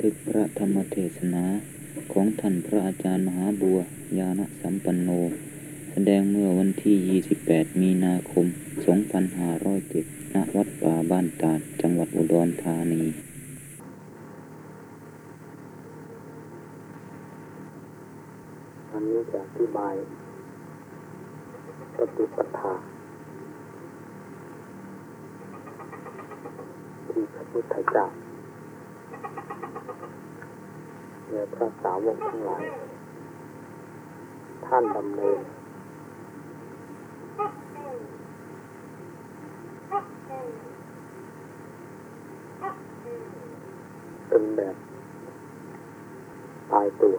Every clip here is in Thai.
ทึกพระธรรมเทศนาของท่านพระอาจารย์มหาบัว ญาณสัมปันโน แสดงเมื่อวันที่ 28 มีนาคม 2507ณวัดป่าบ้านตาด จังหวัดอุดรธานีอันนี้จะอธิบายปฏิปทาที่พระพุทธเจ้า และพระสาวกทั้งหลาย ท่านดำเนินเป็นแบบตายตัว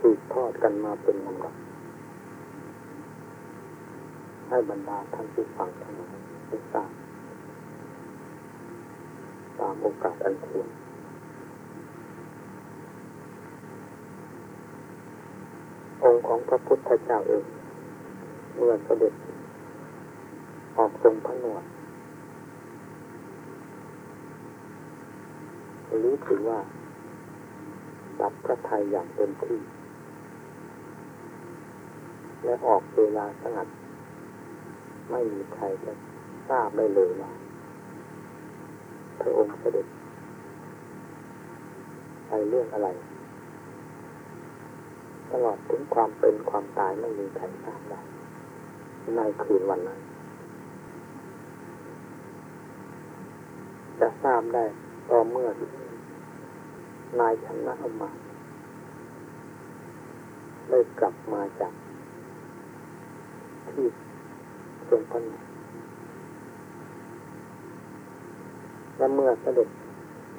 สืบทอดกันมาเป็นลำดับให้บรรดาท่านผู้ฟังทั้งหลายได้ทราบ โอกาสอันควรองค์ของพระพุทธเจ้าเองเมื่อเสด็จออกทรงพระนวดรู้สึกว่ารับพระทัยอย่างเต็มที่ และออกเวลาสงัด ไม่มีใครจะทราบได้เลยว่า ระองค์เสด็จไปเรื่องอะไร ตลอดถึงความเป็นความตายไม่มีใครทราบได้ในคืนวันนั้น จะทราบได้ต่อเมื่อนายชนะออกมาได้กลับมาจากที่ทรงพระน และเมื่อเสด็จ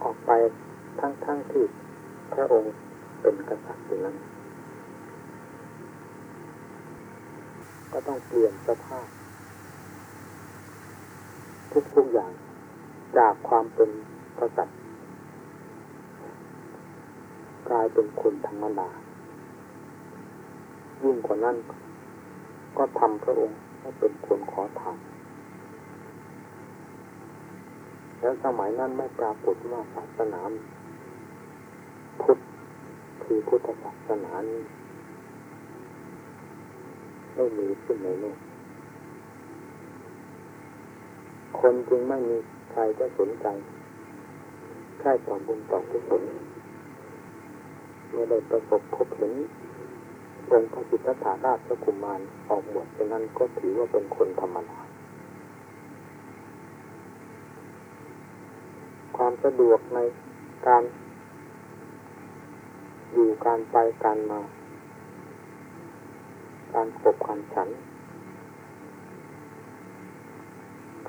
ออกไปทั้งๆทที่พระองค์เป็นกษัตริย์อยู่นั้นก็ต้องเปลี่ยนสภาพ ทุกๆอย่างจากความเป็นกษัตริย์กลายเป็นคนธรรมดายิ่งกว่านั้น ก็ทำพระองค์ให้เป็นคนขอทาน แล้วสมัยนั้นไม่ปรากฏว่าศาสนาพุทธคือพุทธศาสนานี้ไม่มีขึ้นในโลกคนจึงไม่มีใครจะสนใจแค่ต่อบุญต่อกุศลเมื่อได้ประสบพบเห็นองค์พระสิทธัตถาราชกุมารออกบวชฉะนั้นก็ถือว่าเป็นคนธรรมดา ความ สะดวกในการอยู่การไปการมา การขบการฉัน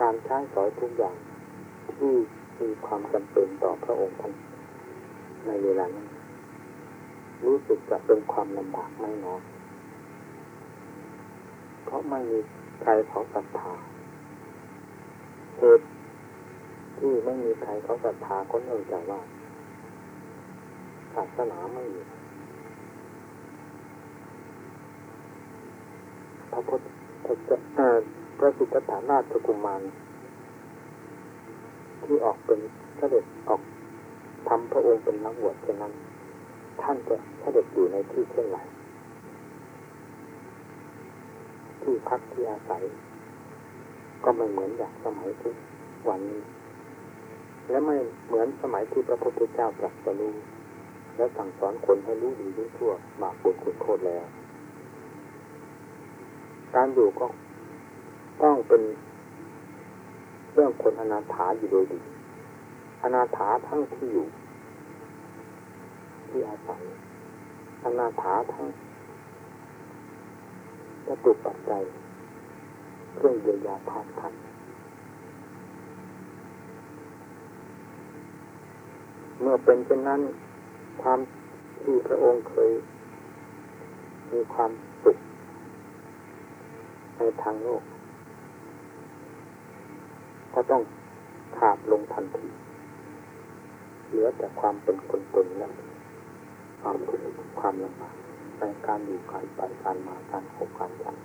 การใช้สอยทุกอย่างที่มีความจำเป็นต่อพระองค์ท่านในเวลานั้นรู้สึกจะเป็นความลำบากไม่น้อยเพราะไม่มีใครเขาศรัทธาเหตุ ที่ไม่มีใครเขาศรัทธาก็เนื่องจากว่าศาสนาไม่มีพระพุทธพระสุตตาราชกุมารที่ออกเป็นเสด็จออกทำพระองค์เป็นนักบวชเช่นนั้น ท่านจะเสด็จอยู่ในที่เช่นไรที่พักที่อาศัย ก็ไม่เหมือนอย่างสมัยที่วันนี้ และไม่เหมือนสมัยที่พระพุทธเจ้าตรัสรู้และสั่งสอนคนให้รู้ดีรู้ชั่วบาปบุญคุณโทษแล้ว การอยู่ก็ต้องเป็นเรื่องคนอนาถาอยู่โดยดี อนาถาทั้งที่อยู่ ที่อาศัยอนาถาทั้งจะตุปัจจัยเครื่องเยียวยาทางขัน เมื่อเป็นเช่นนั้น ความที่พระองค์เคย มีความสุขในทางโลก ก็ต้องขาดลงทันที เหลือแต่ความเป็นคนตนและความทุกข์ความลำบากในการอยู่การไปการมาการพบการฉัน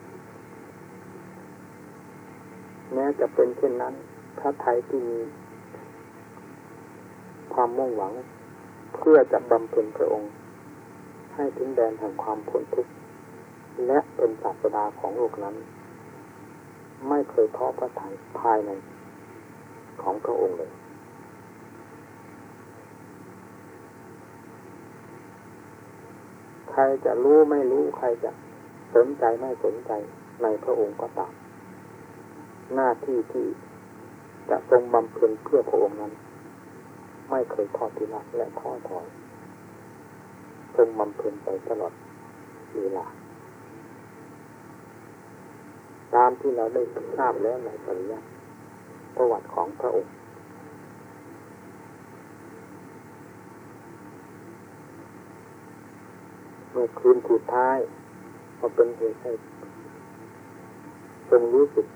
แม้จะเป็นเช่นนั้นพระไทยที่มี ความมุ่งหวัง เพื่อจะบำเพ็ญพระองค์ ให้ถึงแดนแห่งความพ้นทุกข์และเป็นศาสดาของโลกนั้น ไม่เคยท้อพระทัยภายในของพระองค์เลยใครจะรู้ไม่รู้ใครจะสนใจไม่สนใจในพระองค์ก็ตาม หน้าที่ที่จะทรงบำเพ็ญเพื่อพระองค์นั้น ไม่เคยทอดทิ้งและท้อถอยทรงบำเพ็ญไปตลอดเวลาตามที่เราได้ทราบแล้วในปริยัติประวัติของพระองค์ เมื่อคืนสุดท้ายก็เป็นเหตุให้ทรงรู้สึก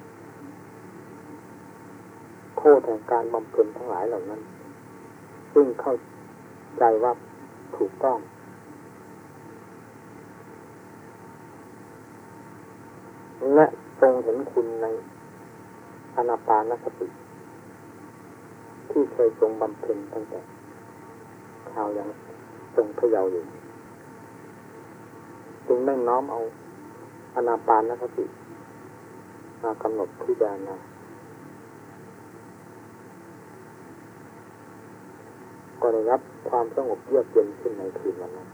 โทษแห่งการบำเพ็ญทั้งหลายเหล่านั้น ซึ่งเข้าใจว่าถูกต้อง และทรงเห็นคุณในอนาปานสติ ที่เคยทรงบำเพ็ญตั้งแต่คราวยังทรงพยาวอยู่จึงได้น้อมเอาอนาปานสติมากำหนดพิจารณา ได้รับความสงบเยือกเย็นขึ้นในคืนวันนั้น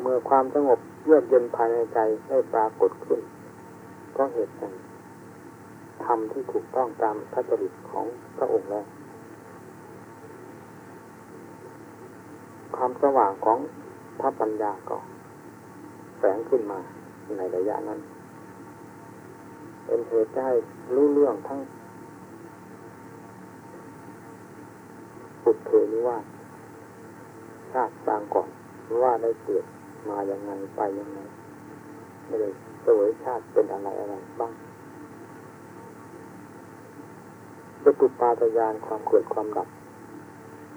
เมื่อความสงบเยือกเย็นภายในใจได้ปรากฏขึ้น ก็เหตุแห่งธรรมที่ถูกต้องตามพระจริตของพระองค์แล้วความสว่างของพระปัญญาก็แฝงขึ้นมาในระยะนั้น เป็นเหตุให้รู้เรื่องทั้ง ปุถเทนิว่าชาติบางก่อนว่าได้เกิดมาอย่างไงไปยังไงไม่ได้สวยชาติเป็นอะไรอะไรบ้างจตุปาตยานความเกิดความดับ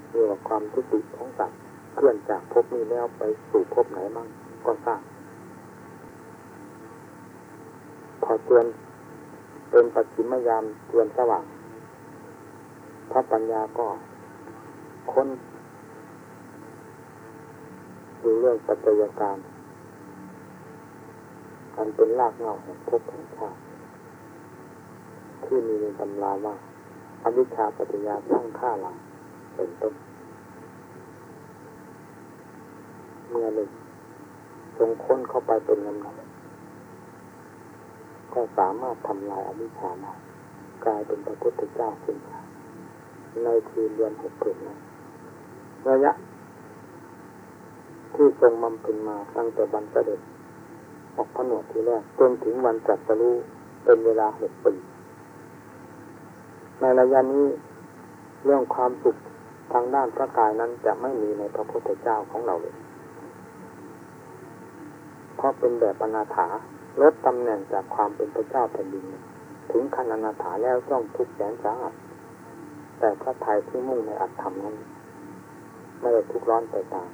เรียกว่าความทุติของสัตว์เคลื่อนจากภพนี้แล้วไปสู่ภพไหนบ้างก็ทราบพอเตือนเป็นปัจฉิมยามเตือนสว่างพระปัญญาก็ ค้นดูเรื่องปัจจัยการอันเป็นรากเหง้าแห่งภพแห่งชาติที่มีในตำราว่าอวิชชาปัจจยาสร้างข้าหลังเป็นต้น เมื่อหนึ่งทรงค้นเข้าไปเป็นลำดับก็สามารถทำลายอวิชชาได้กลายเป็นพระพุทธเจ้าขึ้นมาในคืนเดือนหกเพลินั้น ระยะ ที่ทรงบำเพ็ญมาตั้งแต่บันเสด็จออกผนวดทีแรกจนถึงวันจัดสรู้เป็นเวลาหกปีในระยะนี้เรื่องความสุขทางด้านพระกายนั้นจะไม่มีในพระพุทธเจ้าของเราเลย เพราะเป็นแบบอนาถาลดตำแหน่งจากความเป็นพระเจ้าแผ่นดิน ถึงขั้นอนาถาแล้วต้องทุกข์แสนสาหัสแต่พระไทยที่มุ่งในอัตธรรมนั้น ไม่ได้ทุกร้อนไปตาม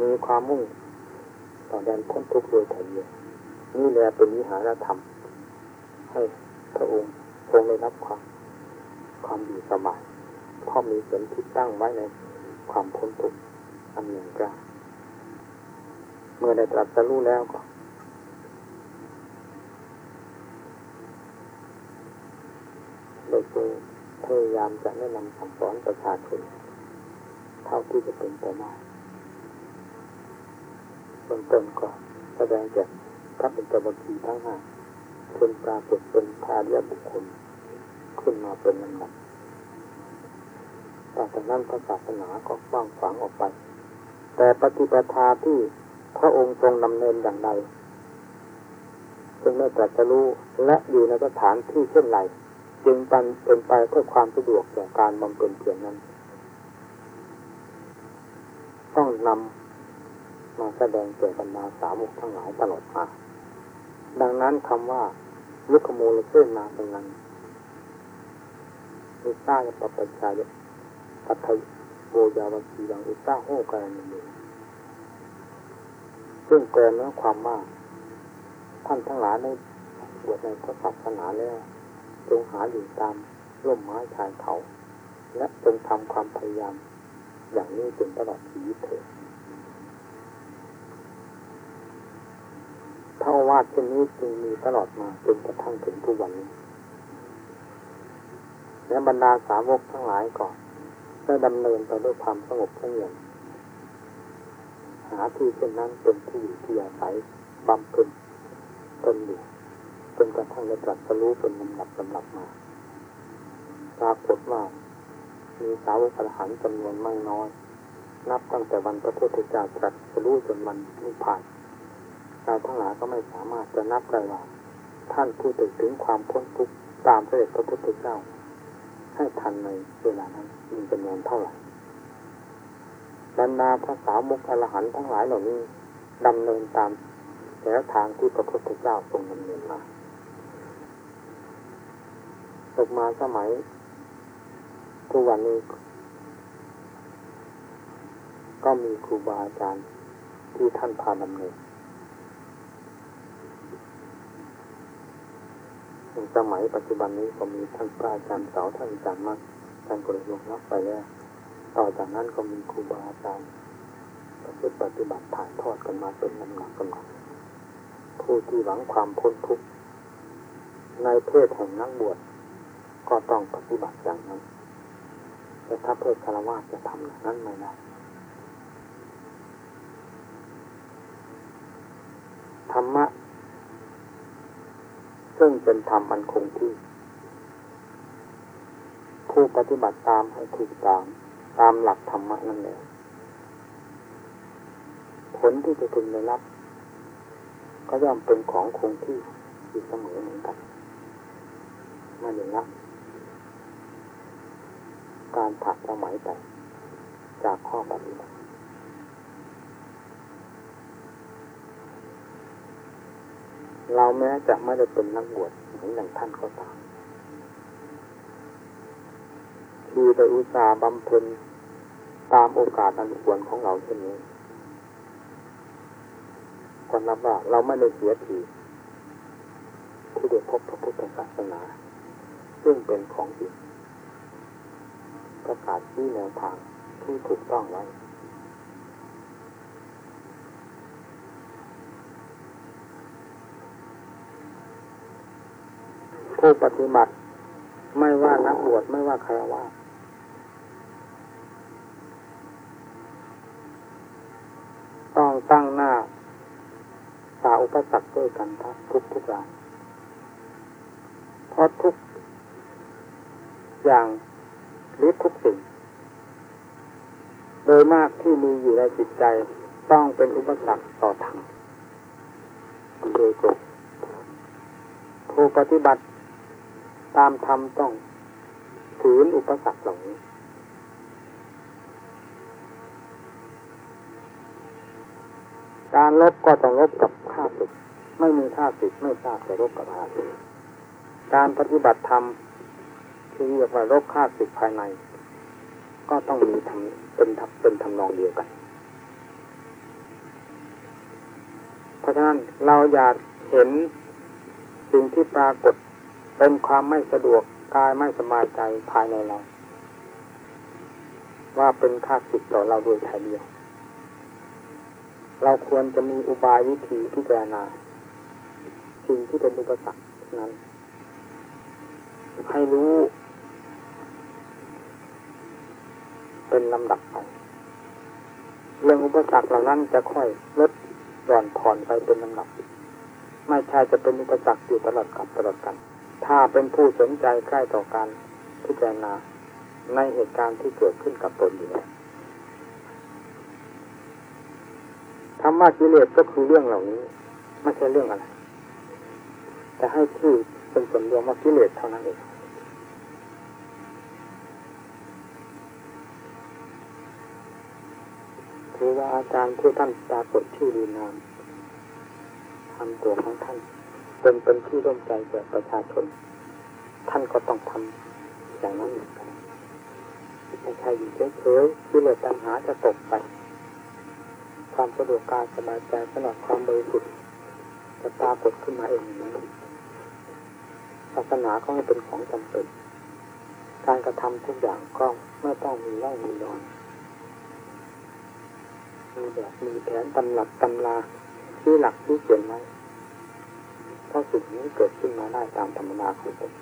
มีความมุ่งต่อแดนพ้นทุกข์โดยถ่ายเดียวนี่แหละเป็นวิหารธรรม ให้พระองค์ทรงได้รับความความอยู่สบายเพราะมีเสียงที่ตั้งไว้ในความพ้นทุกข์อันหนึ่งกล้าเมื่อได้ตรัสรู้แล้วก็ได้ทรงพยายามจะแนะนำสั่งสอนประชาชน เท่าที่จะเป็นไปได้เบื้องต้นก็แสดงแก่พระเป็นเจ้าบัญชีทั้งห้าเป็นปรากฏเป็นพาเรียบุคคลขึ้นมาเป็นลำดับจากนั้นพระศาสนาก็ว่างฝังออกไป แต่ปฏิปทาที่พระองค์ทรงดำเนินอย่างใดจึงได้ตรัสรู้และอยู่ในสถานที่เช่นไรจึงเป็นเป็นไปเพื่อความสะดวกแก่การบำเพ็ญเพียรนั้น ต้อง นำมาแสดงแก่บรรดาสาวกทั้งหลายตลอดมา ดังนั้นคำว่าลุกโมลเส้นาเป็นนั้นอุตสาหปปัญชายปัทโบยาวสีดังอุตสาหโหกันนี้ซึ่งแปลเนื้อความว่าท่านทั้งหลายในบวชในพระศาสนาแล้วจงหาอยู่ตามร่มไม้ชายเขา และจงทำความพยายาม อย่างนี้จนตลอดชีวิตเถิดถ้าวาสเช่นนี้จึงมีตลอดมาจนกระทั่งถึงทุกวันนี้ และบรรดาสาวกทั้งหลายก่อนได้ดำเนินไปด้วยความสงบเงียบหาที่เช่นนั้นเป็นที่อยู่ที่อาศัยบำเพ็ญตนอยู่จนกระทั่งได้ตรัสรู้เป็นลำดับลำดับมาปรากฏว่า มีสาวกอรหันจำนวนไม่น้อย นับตั้งแต่วันพระพุทธเจ้าตรัสรู้จนวันนิพพานเราทั้งหลายก็ไม่สามารถจะนับได้ว่าท่านผู้ถึงความพ้นทุกข์ตามเสด็จพระพุทธเจ้า ให้ทันในเวลานั้นมีจำนวนเท่าไหร่บรรดาพระสาวกอรหันทั้งหลายเหล่านี้ดำเนินตามแนวทางที่พระพุทธเจ้าทรงดำเนินมาตกมาสมัย ทุกวันนี้ ก็มีครูบาอาจารย์ที่ท่านพาดำเนินในสมัยปัจจุบันนี้ก็มีท่านพระอาจารย์เสาท่านอาจารย์มากท่านก็เลยลงรับไปแล้ว ต่อจากนั้นก็มีครูบาอาจารย์ประพฤติปฏิบัติถ่ายทอดกันมาเป็นลำดับลำดับผู้ที่หวังความพ้นทุกข์ในเพศแห่งนักบวชก็ต้องปฏิบัติอย่างนั้น แต่ถ้าเพศคารวะจะทำอย่างนั้นไม่ได้ธรรมะ ซึ่งเป็นธรรมอันคงที่ ผู้ปฏิบัติตามให้ถูกตาม ตามหลักธรรมะนั่นแหละผลที่จะพึงได้รับ ก็ย่อมเป็นของคงที่อยู่เสมอเหมือนกันไม่ได้รับ การผักสมัยไป จากข้อปฏิบัติเราแม้จะไม่ได้เป็นนักบวชเหมือนอย่างท่านก็ตามที่ได้อุตส่าห์บำเพ็ญตามโอกาสอันควรของเราเช่นนี้ก็นับว่าเราไม่ได้เสียทีที่ได้พบพระพุทธศาสนา ซึ่งเป็นของจริง ประกาศที่แนวทางที่ถูกต้องไว้ผู้ปฏิบัติ ไม่ว่านักบวชไม่ว่าคารวะต้องตั้งหน้าสาอุปสรรคด้วยกันทุกทุกอย่างเพราะทุกอย่างหรือทุกสิ่ง โดยมากที่มีอยู่ในจิตใจต้องเป็นอุปสรรคต่อธรรมโดยตรงผู้ปฏิบัติตามธรรมต้องถืนอุปสรรคเหล่านี้การลบก็ต้องลบกับข้าศึกไม่มีข้าศึกไม่ทราบจะลบกับข้าศึกการปฏิบัติธรรมที่เรียกว่าลบข้าศึกภายใน ก็ต้องมีทำเป็นทับเป็นทำนองเดียวกัน เพราะฉะนั้นเราอยากเห็นสิ่งที่ปรากฏเป็นความไม่สะดวกกายไม่สบายใจภายในเรา ว่าเป็นค่าสิทต่อเราโดยทายเดียว เราควรจะมีอุบายวิธีพิจารณาสิ่งที่เป็นอุปสรรคนั้น ให้รู้ เป็นลำดับไปเรื่องอุปสรรคเหล่านั้นจะค่อยลดหย่อนผ่อนไปเป็นลำดับ ไม่ใช่จะเป็นอุปสรรคอยู่ตลอดกับตลอดกัน ถ้าเป็นผู้สนใจใกล้ต่อการพิจารณาในเหตุการณ์ที่เกิดขึ้นกับตนอยู่ธรรมะกิเลสก็คือเรื่องเหล่านี้ไม่ใช่เรื่องอะไร แต่ให้ชื่อเป็นส่วนรวมว่ากิเลสเท่านั้นเอง คือว่าอาจารย์ที่ท่านปรากฏชื่อดีนามทำตัวของท่านเป็นเป็นที่ร่วมใจแก่ประชาชน ท่านก็ต้องทำอย่างนั้นเหมือนกันไม่ใช่อยู่เฉยๆที่เหลือปัญหาจะตกไป ความสะดวกกายสบายใจตลอดความบริสุทธิ์จะปรากฏขึ้นมาเองนั้นศาสนาก็ไม่เป็นของจำเป็น การกระทำทุกอย่างก็ไม่ต้องมีร่องมีรอย มีแบบมีแผนตำหลักตำลาที่หลักที่เขียนไว้เพราะสิ่งนี้เกิดขึ้นมาได้ตามธรรมดาของตน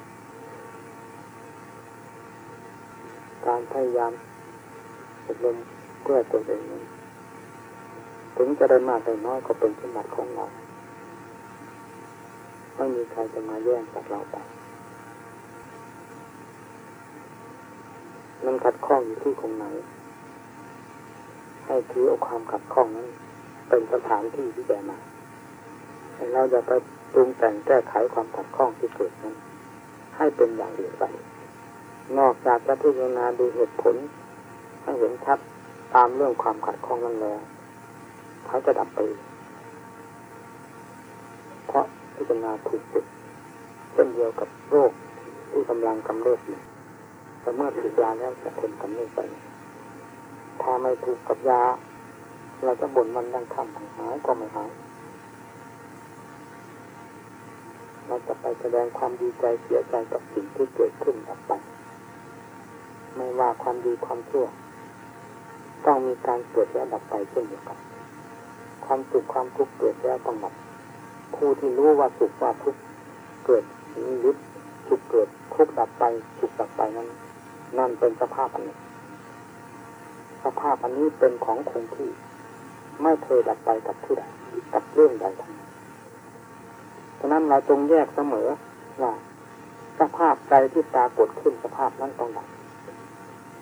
การพยายามอบรมเพื่อตนเองนั้นถึงจะได้มากได้น้อยก็เป็นสมบัติของเราไม่มีใครจะมาแย่งจากเราไปมันขัดข้องอยู่ที่ตรงไหน ให้ถือเอาความขัดข้องนั้นเป็นสถานที่ที่แก่มาเราจะไปปรุงแต่งแก้ไขความขัดข้องที่เกิดนั้น ให้เป็นอย่างอื่นไป นอกจากจะพิจารณาดูเหตุผล ให้เห็นชัดตามเรื่องความขัดข้องนั้นแล้วเขาจะดับไป เพราะพิจารณาถูกจุดเช่นเดียวกับโรคที่กำลังกำเริบอยู่แต่เมื่อถูกยาแล้วจะทนกำเริบไป ถ้าไม่ถูกกับยา เราจะบ่นมันยังคำหายก็ไม่หายเราจะไปแสดงความดีใจเสียใจกับสิ่งที่เกิดขึ้นดับไป ไม่ว่าความดีความชั่ว ต้องมีการเกิดและดับไปเช่นเดียวกัน ความสุขความทุกข์เกิดแล้วต้องดับผู้ที่รู้ว่าสุขว่าทุกข์เกิดมีฤทธิ์สุขเกิดทุกข์ดับไปสุขดับไปนั้น นั่นเป็นสภาพอันนี้ สภาพอันนี้เป็นของคงที่ ไม่เคยดับไปกับผู้ใดกับเรื่องใดทั้งนั้นฉะนั้นเราจงแยกเสมอว่าสภาพใจที่ปรากฏขึ้นสภาพนั้นต้องดับ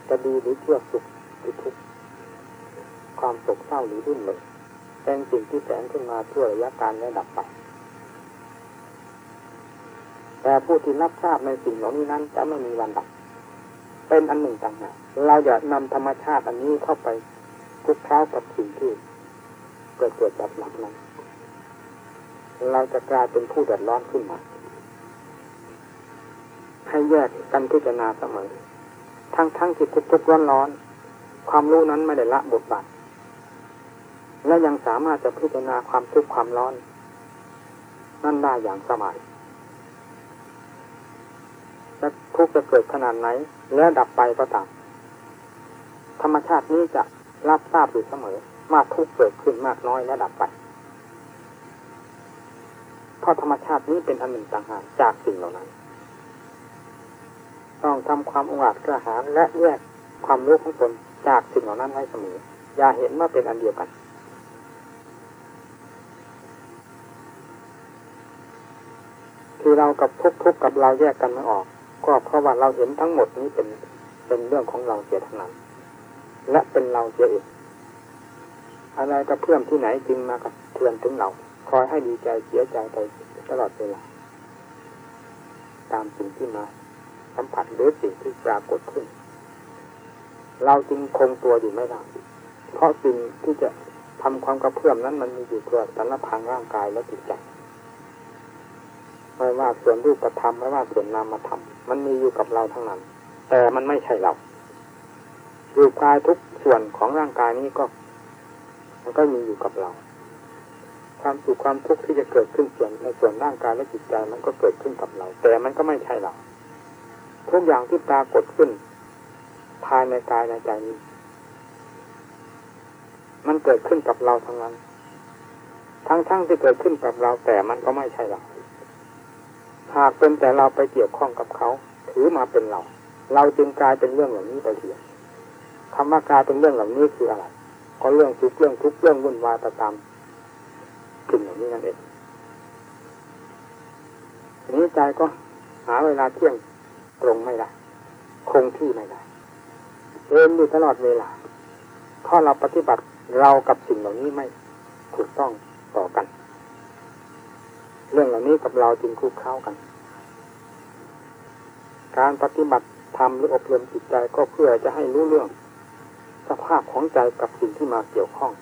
จะดีหรือเชื่อสุขหรือทุกข์ความโศกเศร้าหรือรุ่นเลยเป็นสิ่งที่แสงขึ้นมาชั่วระยะการและดับไปแต่ผู้ที่รับทราบในสิ่งเหล่านี้นั้นจะไม่มีวันดับ เป็นอันหนึ่งต่างหาก เราอย่านำธรรมชาติอันนี้เข้าไปคุกค้ากับสิ่งที่เกิดเกิดจากหลักนั้น เราจะกลายเป็นผู้เดือดร้อนขึ้นมา ให้แยกกันพิจารณาเสมอ ทั้งทั้งที่ทุกทุกร้อนร้อน ความรู้นั้นไม่ได้ละบทบาทและยังสามารถจะพิจารณาความทุกข์ความร้อน นั่นได้อย่างสบายและทุกข์จะเกิดขนาดไหน และดับไปก็ตาม ธรรมชาตินี้จะรับทราบอยู่เสมอว่าทุกเกิดขึ้นมากน้อยและดับไปเพราะธรรมชาตินี้เป็นอันหนึ่งต่างหากจากสิ่งเหล่านั้น ต้องทำความองอาจกระหารและแยกความรู้ของตนจากสิ่งเหล่านั้นให้เสมอ อย่าเห็นว่าเป็นอันเดียวกัน ที่เรากับทุกทุกกับเราแยกกันไม่ออก ก็เพราะว่าเราเห็นทั้งหมดนี้เป็นเป็นเรื่องของเราเสียทั้งนั้น และเป็นเราเสียเองอะไรกับเพื่อนที่ไหนจึงมากับเทือนถึงเรา คอยให้ดีใจเสียใจไปตลอดเวลาตามสิ่งที่มาสัมผัสหรือสิ่งที่ปรากฏขึ้น เราจึงคงตัวอยู่ไม่ได้เพราะสิ่งที่จะทำความกระเพื่อมนั้นมันมีอยู่ทั่วสารพังร่างกายและจิตใจไม่ว่าส่วนรูปธรรมไม่ว่าส่วนนามธรรมมันมีอยู่กับเราทั้งนั้น แต่มันไม่ใช่เรา อยู่กายทุกส่วนของร่างกายนี้ก็ มันก็มีอยู่กับเรา ความสุขความทุกข์ที่จะเกิดขึ้นส่วนในส่วนร่างกายและจิตใจมันก็เกิดขึ้นกับเรา แต่มันก็ไม่ใช่เราทุกอย่างที่ปรากฏขึ้น ภายในกายในใจนี้ มันเกิดขึ้นกับเราทั้งนั้น ทั้งๆที่เกิดขึ้นกับเราแต่มันก็ไม่ใช่เราหากเป็นแต่เราไปเกี่ยวข้องกับเขา ถือมาเป็นเรา เราจึงกลายเป็นเรื่องเหล่านี้ไปเสีย คำว่ากลายเป็นเรื่องเหล่านี้คืออะไรก็เรื่องทุกเรื่องทุกเรื่องวุ่นวายไปตามสิ่งเหล่านี้นั่นเองทีนี้ใจก็หาเวลาเที่ยงตรงไม่ได้ คงที่ไม่ได้เดินอยู่ตลอดเวลาเพราะเราปฏิบัติเรากับสิ่งเหล่านี้ไม่ถูกต้องต่อกัน เรื่องเหล่านี้กับเราจึงคุกเข้ากัน การปฏิบัติทำหรืออบรมจิตใจก็เพื่อจะให้รู้เรื่อง สภาพของใจกับสิ่งที่มาเกี่ยวข้อง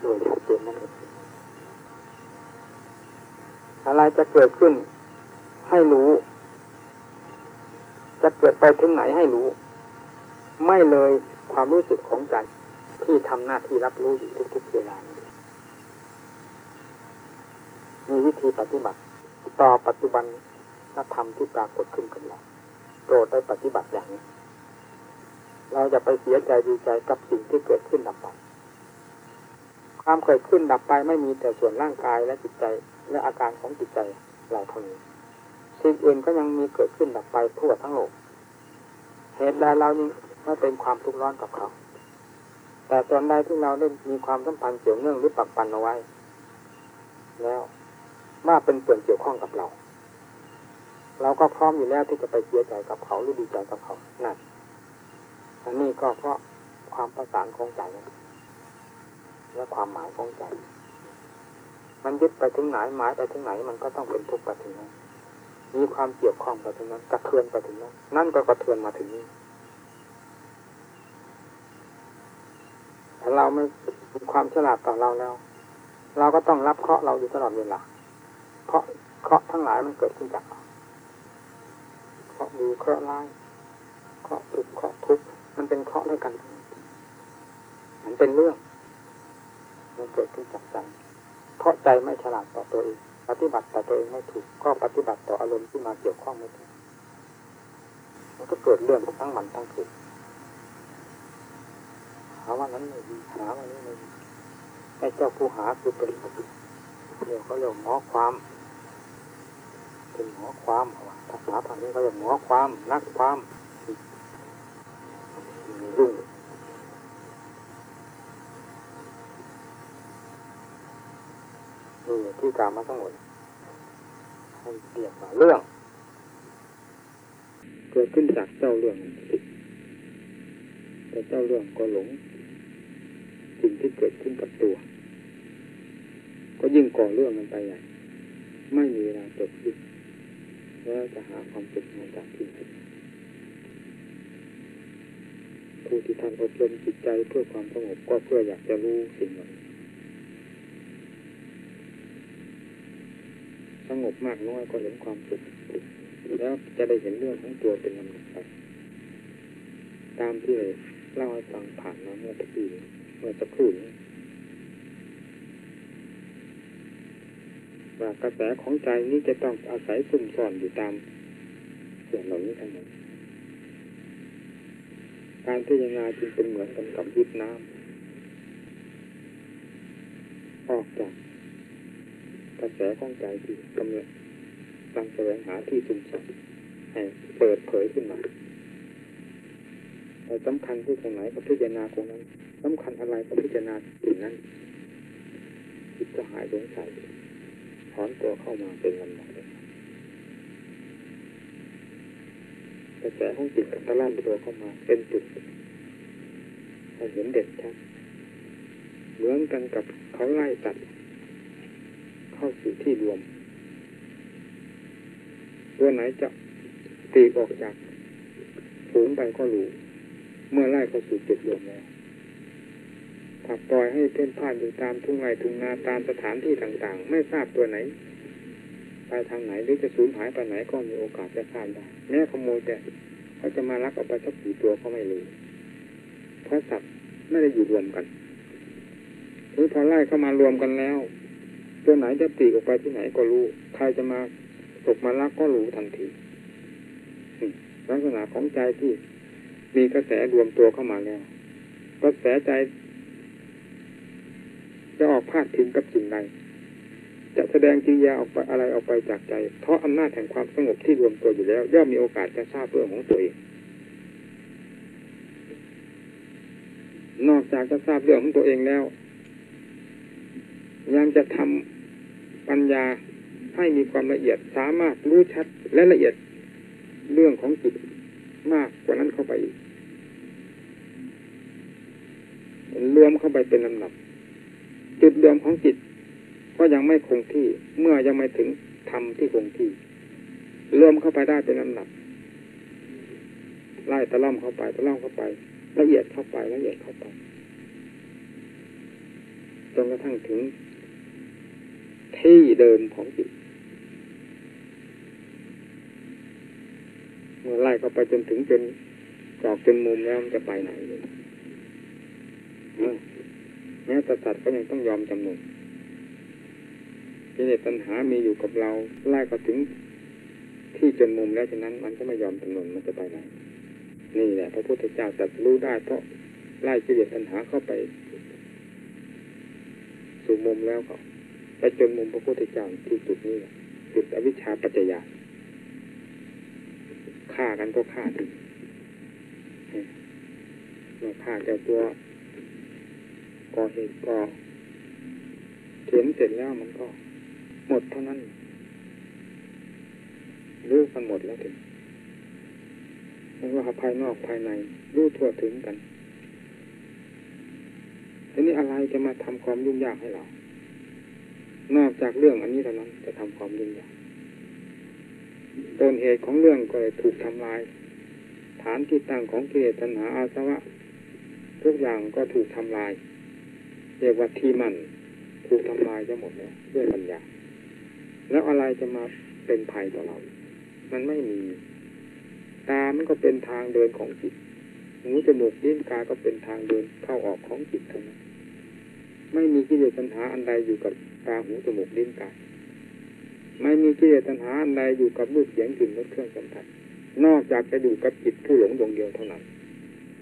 โดยชัดเจนนั่นเองอะไรจะเกิดขึ้นให้รู้ จะเกิดไปถึงไหนให้รู้ ไม่เลยความรู้สึกของใจที่ทำหน้าที่รับรู้อยู่ทุกๆเวลามีวิธีปฏิบัติ ต่อปัจจุบันธรรมที่ปรากฏขึ้นกับเราโปรดได้ปฏิบัติอย่างนี้ เราจะไปเสียใจดีใจกับสิ่งที่เกิดขึ้นดับไป ความเกิดขึ้นดับไปไม่มีแต่ส่วนร่างกายและจิตใจและอาการของจิตใจเราเท่านี้สิ่งอื่นก็ยังมีเกิดขึ้นดับไปทั่วทั้งโลก เหตุใดเรานี่ไม่เป็นความทุกข์ร้อนกับเขา แต่ตอนใดที่เราได้มีความสัมพันธ์เกี่ยวเนื่องหรือปักปันเอาไว้ แล้วว่าเป็นส่วนเกี่ยวข้องกับเรา เราก็พร้อมอยู่แล้วที่จะไปเสียใจกับเขาหรือดีใจกับเขานั่น อันนี้ก็เพราะความประสานของใจและความหมายของใจ มันยึดไปถึงไหนหมายไปถึงไหน มันก็ต้องเป็นทุกข์ไปถึงนั้นมีความเกี่ยวข้องไปถึงนั้นกระเทือนไปถึงนั้นนั่นก็กระเทือนมาถึงนี้ถ้าเราไม่มีความฉลาดต่อเราแล้ว เราก็ต้องรับเคราะห์เราอยู่ตลอดเวลาเพราะเคราะห์ทั้งหลายมันเกิดขึ้นจากเคราะห์ดีเคราะห์ร้ายเคราะห์สุขเคราะห์ทุกข์ มันเป็นเคราะห์ด้วยกัน มันเป็นเรื่องมันเกิดขึ้นจากใจเพราะใจไม่ฉลาดต่อตัวเอง ปฏิบัติต่อตัวเองไม่ถูก ก็ปฏิบัติต่ออารมณ์ที่มาเกี่ยวข้องไม่ถูกมันก็เกิดเรื่องทั้งวันทั้งคืนหาว่านั้นไม่ดีหาว่านี้ไม่ดีไอ้เจ้าผู้หาคือเป็นเรียกเขาเรียกหมอความเป็นหมอความภาษาทางนี้เขาเรียกหมอความนักความ ยุ่งนี่ที่กล่าวมาทั้งหมดให้เรียกว่าเรื่อง เกิดขึ้นจากเจ้าเรื่องแต่เจ้าเรื่องก็หลงสิ่งที่เกิดขึ้นกับตัว ก็ยิ่งก่อเรื่องมันไปใหญ่ไม่มีเวลาจบสิ้นแล้วจะหาความสุขมาจากที่ไหน ผู้ที่ท่านอบรมจิตใจเพื่อความสงบก็เพื่ออยากจะรู้สิ่งเหล่านี้สงบมากน้อยก็เห็นความสุขแล้วจะได้เห็นเรื่องของตัวเป็นลำดับไปตามที่เล่าให้ฟังผ่านมาเมื่อตะกี้เมื่อสักครู่นี้ว่ากระแสของใจนี้จะต้องอาศัยซุ่มซ่อนอยู่ตามส่วนเหล่านี้ทั้งหมด การพิจารณาจึงเป็นเหมือนกันกับยิบน้ำออกจากกระแสของใจที่กำลังกำลังแสวงหาที่ซุ่มซ่อนให้เปิดเผยขึ้นมาแต่สำคัญที่ตรงไหนก็พิจารณาตรงนั้นสำคัญอะไรก็พิจารณาสิ่งนั้นจิตก็หายสงสัยถอนตัวเข้ามาเป็นลำดับเลยก ระแสของจิตกับตะล่ามตัวเข้ามา เป็นจุดให้เห็นเด่นชัดเหมือนกันกับเขาไล่ตัด เข้าสู่ที่รวม ตัวไหนจะตีออกจากฝูงไปก็รู้ เมื่อไล่เข้าสู่จุดรวมแล้วถ้าปล่อยให้เพ่นพ่านอยู่ตามทุ่งไร่ทุ่งนาตามสถานที่ต่าง ๆ ไม่ทราบตัวไหน ไปทางไหนหรือจะสูญหายไปไหนก็มีโอกาสจะทราบได้แม้ขโมยแต่เขาจะมาลักเอาไปสักกี่ตัวก็ไม่รู้เพราะสัตว์ไม่ได้อยู่รวมกันหรือพอไล่เข้ามารวมกันแล้วตัวไหนจะปลีออกไปที่ไหนก็รู้ ใครจะมาตกมาลักก็รู้ทันทีลักษณะของใจที่มีกระแสรวมตัวเข้ามาแล้วกระแสใจ จะออกพาดพิงกับสิ่งใด จะแสดงกิริยาออกไปอะไรออกไปจากใจ เพราะอำนาจแห่งความสงบที่รวมตัวอยู่แล้ว ย่อมมีโอกาสจะทราบเรื่องของตัวเองนอกจากจะทราบเรื่องของตัวเองแล้ว ยังจะทำปัญญาให้มีความละเอียดสามารถรู้ชัดและละเอียดเรื่องของจิตมากกว่านั้นเข้าไปรวมเข้าไปเป็นลำดับ จุดรวมของจิต ก็ยังไม่คงที่เมื่อยังไม่ถึงธรรมที่คงที่รวมเข้าไปได้เป็นลำดับไล่ตะล่อมเข้าไปตะล่อมเข้าไป ละเอียดเข้าไปละเอียดเข้าไปจนกระทั่งถึง ที่เดิมของจิตเมื่อไล่เข้าไปจนถึงจนจอกจนมุมแล้วมันจะไปไหนเลยแม้แต่สัตว์ก็ยังต้องยอมจำนน กิเลสตัณหามีอยู่กับเราไล่ก็ถึงที่จนมุมแล้วฉะนั้น มันก็ไม่ยอมจำนวนมันจะไปไหนนี่แหละพระพุทธเจ้าตรัสรู้ได้เพราะไล่กิเลสตัณหาเข้าไป สู่มุมแล้วก็ไปจนมุมพระพุทธเจ้าที่จุดนี้จุดอวิชชาปัจจยาฆ่ากันก็ฆ่าถึงเมื่อฆ่าเจ้าตัวก่อเหตุก่อเขียนเสร็จแล้วมันก็ หมดเท่านั้นรู้กันหมดแล้วถึงไม่ว่าภายนอกภายในรู้ทั่วถึงกันทีนี้อะไรจะมาทำความยุ่งยากให้เรา นอกจากเรื่องอันนี้เท่านั้นจะทำความยุ่งยากต้นเหตุของเรื่องก็เลยถูกทำลาย ฐานที่ตั้งของกิเลสตัณหาอาสวะ ทุกอย่างก็ถูกทำลาย เรียกว่าที่มันถูกทำลายจะหมดแล้วด้วยปัญญา แล้วอะไรจะมาเป็นภัยต่อเรา มันไม่มี ตามันก็เป็นทางเดินของจิต หูจมูกลิ้นกายก็เป็นทางเดินเข้าออกของจิตทั้งนั้นไม่มีกิเลสตัณหาอันใดอยู่กับตาหูจมูกลิ้นกาย ไม่มีกิเลสตัณหาอันใดอยู่กับรูปเสียงกลิ่นรสเครื่องสัมผัส นอกจากจะอยู่กับจิตผู้หลงดวงเดียวเท่านั้น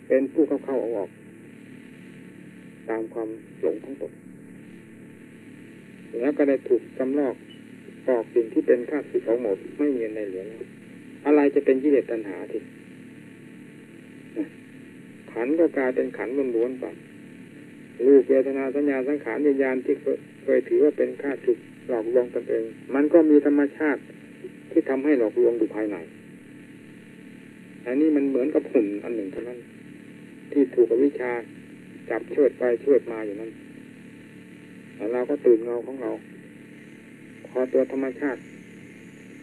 เป็นผู้เข้าเข้าออกออก ตามความหลงของตนแล้วก็ได้ถูกกำลอก ออกสิ่งที่เป็นข้าศึกเอาหมด ไม่มีในเหลือแล้วอะไรจะเป็นกิเลสตัณหาที่ขันก็กลายเป็นขันล้วนๆไปรูปเวทนาสัญญาสังขารวิญญาณที่เคยถือว่าเป็นข้าศึกหลอกลวงตนเอง มันก็มีธรรมชาติที่ทำให้หลอกลวงอยู่ภายในอันนี้มันเหมือนกับหุ่นอันหนึ่งเท่านั้น ที่ถูกวิชาจับเชิดไปเชิดมาอยู่นั้นแต่เราก็ตื่นเงาของเรา อตัวธรรมชาติ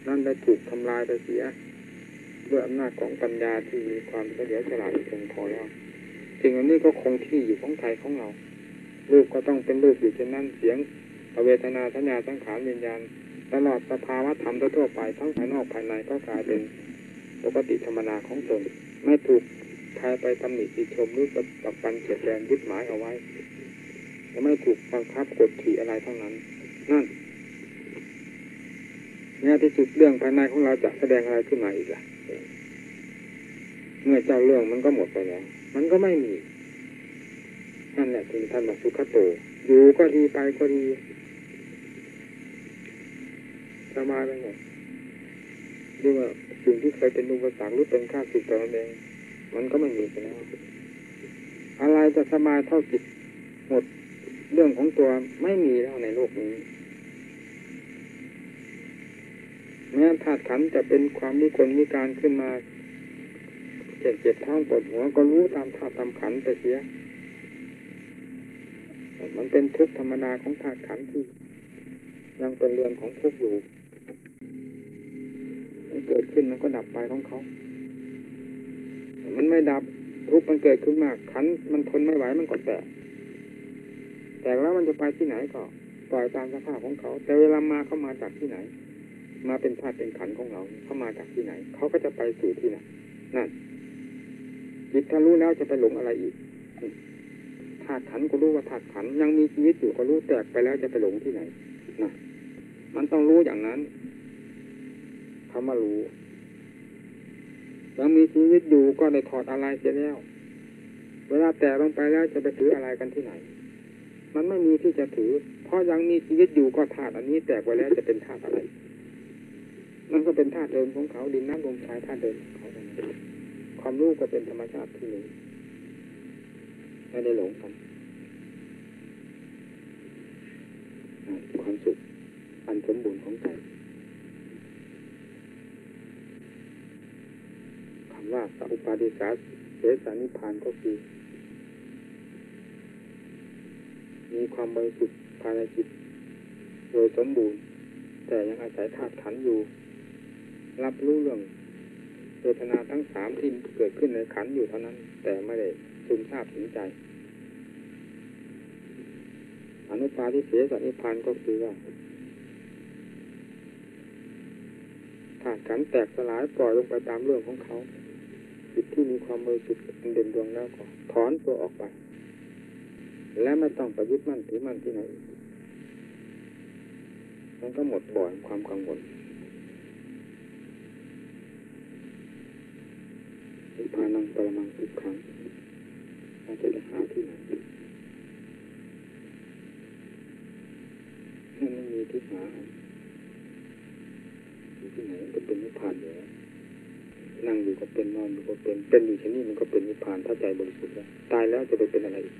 นั่นได้ถูกทำลายไปเสียด้วยอำนาจของปัญญาที่มีความเฉลียวฉลาดเพียงพอแล้วสิ่งอันนี้ก็คงที่อยู่ของไทยของเรารูปก็ต้องเป็นรูปอยู่เช่นนั้นเสียงเวทนาสัญญาสังขารวิญญาณตลอดสภาวะธรรมทั่วไปทั้งภายนอกภายในก็กลายเป็นปกติธรรมนาของตนไม่ถูกใครไปตำหนิติชมหรือปักปันเกียดแรงยึดหมายเอาไว้และไม่ถูกบังคับกดขี่อะไรทั้งนั้น นั่น เนี่ยที่สุดเรื่องภายในของเราจะแสดงอะไรขึ้นมาอีกล่ะเมื่อเจ้าเรื่องมันก็หมดไปแล้ว มันก็ไม่มี นั่นแหละถึงท่านบอกสุขโต อยู่ก็ดีไปก็ดีสบายไปหมดเรียกว่าสิ่งที่เคยเป็นอุปสรรคหรือเป็นข้าศึกต่อเราเองมันก็ไม่มีไปแล้วอะไรจะสบาเท่าจิตหมดเรื่องของตัวไม่มีแล้วในโลกนี้ แม้ธาตุขันจะเป็นความมีคนมีการขึ้นมาเจ็บเจ็บท้องปวดหัวก็รู้ตามธาตุตามขันไปเสีย มันเป็นทุกข์ธรรมดาของธาตุขันที่ ยังเป็นเรื่อนของทุกข์อยู่มันเกิดขึ้นมันก็ดับไปของเขา มันไม่ดับทุกข์มันเกิดขึ้นมากขันมันทนไม่ไหวมันก็แตกแตกแล้วมันจะไปที่ไหนก็ปล่อยตามสภาพของเขา แต่เวลามาเขามาจากที่ไหน มาเป็นธาตุเป็นขันของเราเขามาจากที่ไหน เขาก็จะไปสู่ที่ไหนนั่นจิตถ้ารู้แล้วจะไปหลงอะไรอีกธาตุขันก็รู้ว่าธาตุขันยังมีชีวิตอยู่ก็รู้แตกไปแล้วจะไปหลงที่ไหนนะมันต้องรู้อย่างนั้นเขามารู้ยังมีชีวิตอยู่ก็ได้ถอดอะไรเสียแล้ว เวลาแตกลงไปแล้วจะไปถืออะไรกันที่ไหน มันไม่มีที่จะถือ เพราะยังมีชีวิตอยู่ก็ธาตุอันนี้แตกไปแล้วจะเป็นธาตุอะไร มันก็เป็นธาตุเดิมของเขาดินน้ำลมไฟธาตุเดิมของเขาความรู้ก็เป็นธรรมชาติที่หนึ่งไม่ได้หลงกันความสุขอันสมบูรณ์ของใจคำว่าสัพปาดิสาเสสานิพานก็คือ มีความบริสุทธิ์ภายในจิตโดยสมบูรณ์ แต่ยังอาศัยธาตุขันอยู่ รับรู้เรื่องเวทนาทั้งสามที่เกิดขึ้นในขันอยู่เท่านั้น แต่ไม่ได้ซึมซาบถึงใจ อนุปาทิเสสนิพานก็คือว่าถ้าขันแตกสลายปล่อยลงไปตามเรื่องของเขาจิตที่มีความบริสุทธิ์เด่นดวงแล้วก็ถอนตัวออกไป และไม่ต้องประยึดมั่นถือมั่นที่ไหนมันก็หมดบ่อยความกังวล นิ พพานังปรมังทุกครั้งเราจะไปหาที่ไหนมันไม่มีที่หาอยู่ที่ไหนก็เป็นนิพพานอยู่แล้วนั่งอยู่ก็เป็นนอนอยู่ก็เป็นเป็นอยู่ที่นี่มันก็เป็นนิพพานถ้าใจบริสุทธิ์แล้วตายแล้วจะไปเป็นอะไรอีก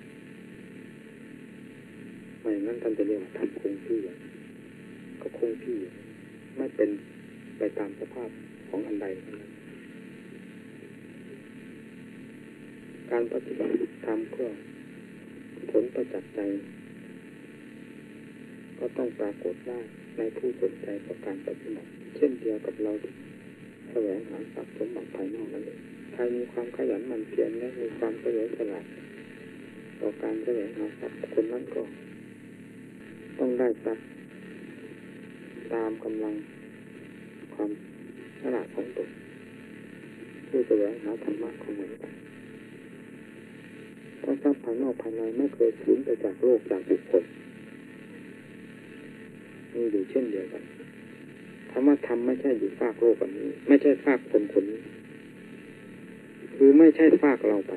ไม่อย่างนั้นท่านจะเรียกว่าทำคงที่อะก็คงที่ไม่เป็นไปตามสภาพของอันใดนั้น การปฏิบัติทำเพื่อผลประจักษ์ใจ ก็ต้องปรากฏได้ในผู้สนใจต่อการปฏิบัติ เช่นเดียวกับเราที่แสวงหาทรัพย์สมบัติภายนอกนั่นเองใครมีความขยันหมั่นเพียรและมีความเฉลียวฉลาดต่อการแสวงหาทรัพย์คนนั้นก็ ต้องได้ทรัพย์ตามกำลังความฉลาดของตนผู้แสวงหาธรรมะของเหมือนกัน เพราะทรัพย์ ภายนอกภายในไม่เคยสูญไปจากโลกจากบุคคลมีอยู่เช่นเดียวกันคำว่าธรรมไม่ใช่อยู่ฝากโลกอันนี้ ไม่ใช่ฝากคนคนนี้ คือไม่ใช่ฝากเราไป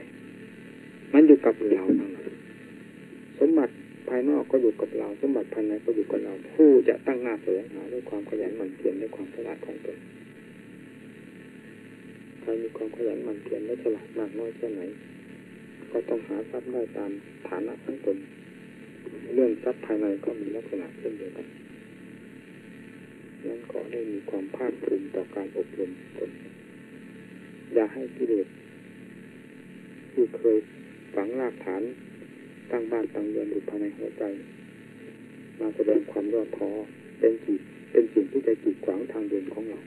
มันอยู่กับเราทั้งนั้นสมบัติภายนอกก็อยู่กับเรา สมบัติภายในก็อยู่กับเรา ผู้จะตั้งหน้าแสวงหาด้วยความขยันหมั่นเพียรด้วยความฉลาดของตนใครมีความขยันหมั่นเพียรและฉลาดมากน้อยแค่ไหน ก็ต้องหาทรัพย์ได้ตามฐานะของตนเรื่องทรัพย์ภายในก็มีลักษณะเช่นเดียวกันนั้นขอได้มีความภาคภูมิต่อการอบรมตนอย่าให้กิเลสที่เคยฝังรากฐานตั้งบ้านตั้งเรือนอยู่ภายในหัวใจ มาแสดงความย่อท้อเป็นจิตเป็นสิ่งที่จะกีดขวางทางเดินของเรา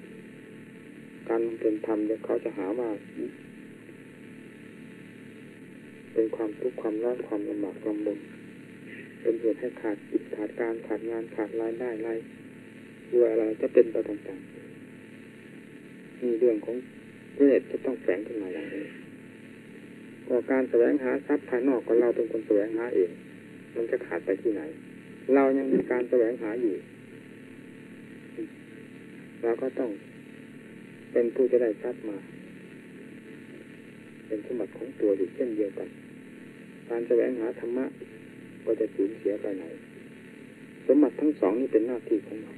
การมันเป็นธรรมเนี่ยเขาจะหาว่า เป็นความทุกข์ความร้อนความลำบากลำบนเป็นเหตุให้ขาดจิตขาดการขาดงานขาดรายได้ไรด้วยอะไรจะเป็นไปต่างๆมีเรื่องของเวทจะต้องแฝงขึ้นมาอย่างนี้ก็การแสวงหาทรัพย์ภายนอกก็เราเป็นคนแสวงหาเอง มันจะขาดไปที่ไหน เรายังมีการแสวงหาอยู่เราก็ต้องเป็นผู้จะได้ทรัพย์มา เป็นสมบัติของตัวอยู่เช่นเดียวกัน การแสวงหาธรรมะก็จะสูญเสียไปไหน สมบัติทั้งสองนี้เป็นหน้าที่ของเรา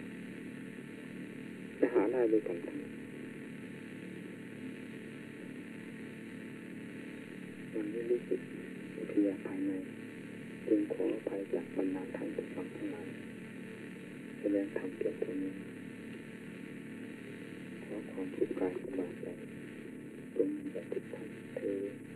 จะหาได้ด้วยกันทั้งนั้นมันไม่รู้สึกเพียภายในจึงขออภัยจากบรรดาทานผู้ฟังทั้งหลายแสดงธรรมเพียงเท่านี้ขอความทุกข์กายสบายใจ 对